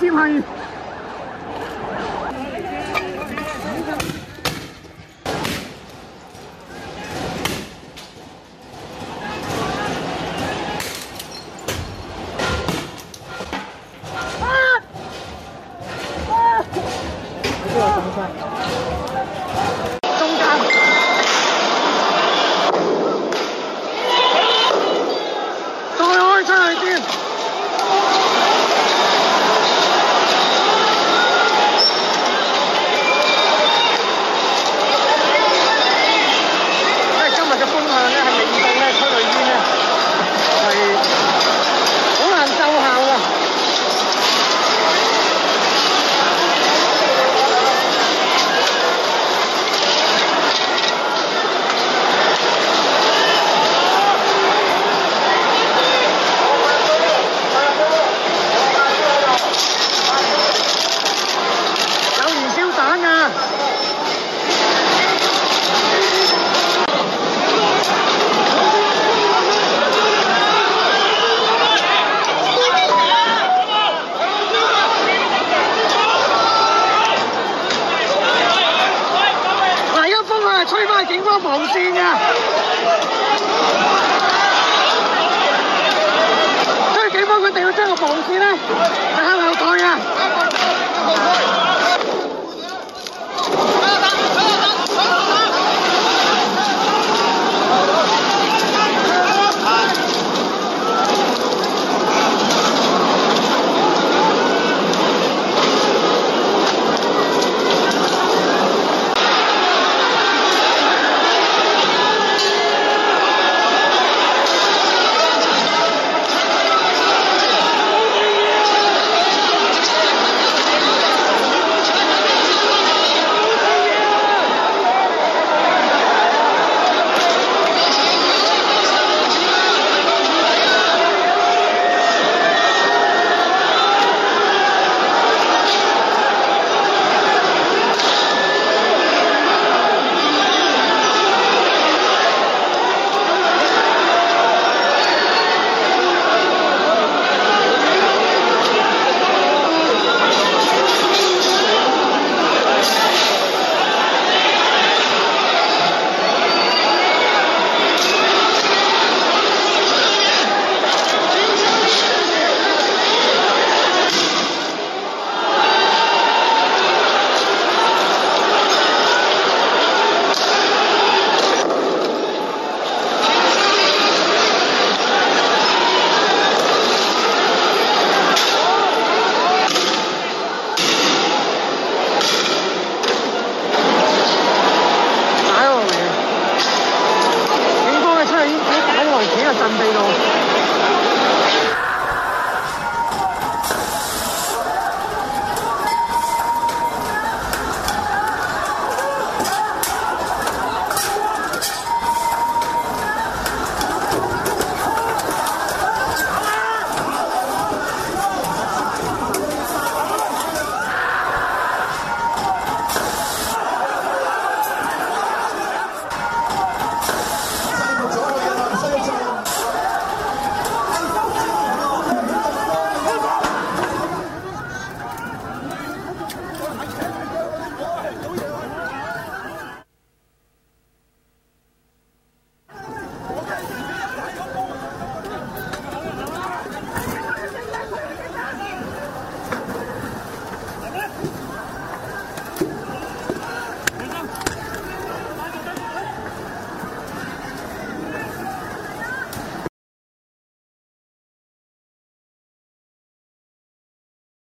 金花鱼。啊！啊！这个怎什么事？